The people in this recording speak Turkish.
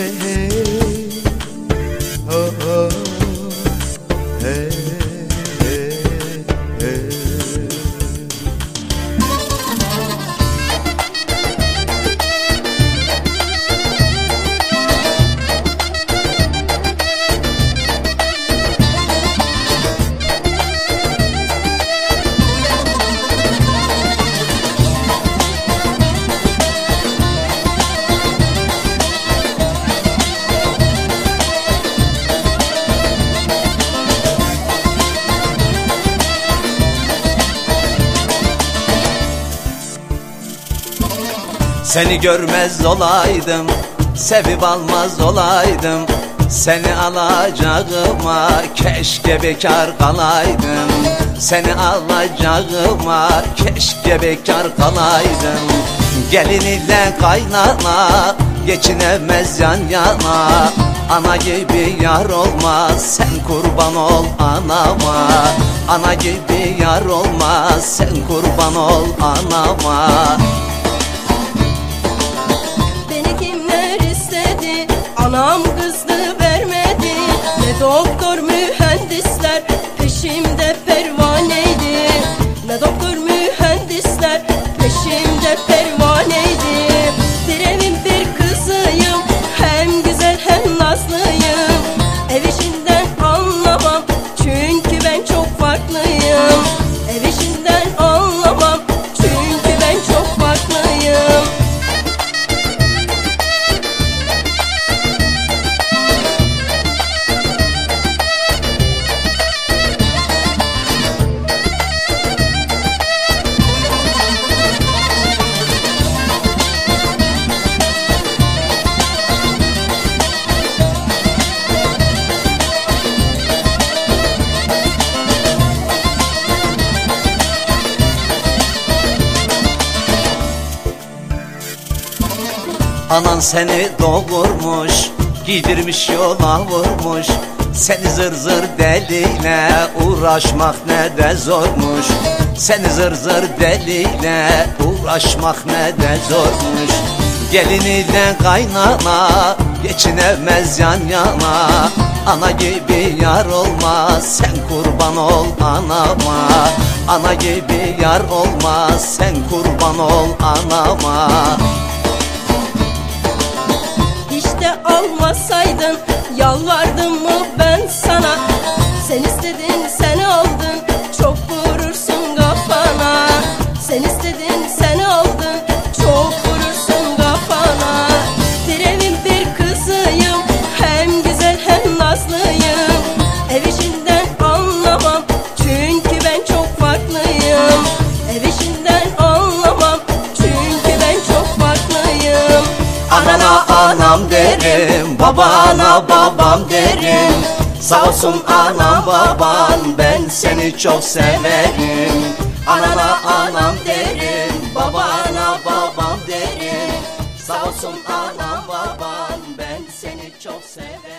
है Seni görmez olaydım Sevip almaz olaydım. Seni alacağıma Keşke bekar kalaydım. Seni alacağıma Keşke bekar kalaydım. Gelin ile kaynana Geçinemez yan yana. Ana gibi yar olmaz Sen kurban ol anama. Ana gibi yar olmaz Sen kurban ol anama Ne Anan seni doğurmuş Giydirmiş yola vurmuş. Seni zır zır deliyle Uğraşmak ne de zormuş. Seni zır zır deliyle Uğraşmak ne de zormuş. Gelin ile kaynana Geçinemez yan yana. Ana gibi yar olmaz Sen kurban ol anama. Ana gibi yar olmaz Sen kurban ol anama almasaydın Yalvardım mı ben sana? Sen istedin sen aldın Çok vurursun kafana. Sen istedin sen aldın Babana babam derim. Sağ olsun anam baban Ben seni çok severim. Anana anam derim Babana babam derim. Sağ olsun anam baban Ben seni çok severim.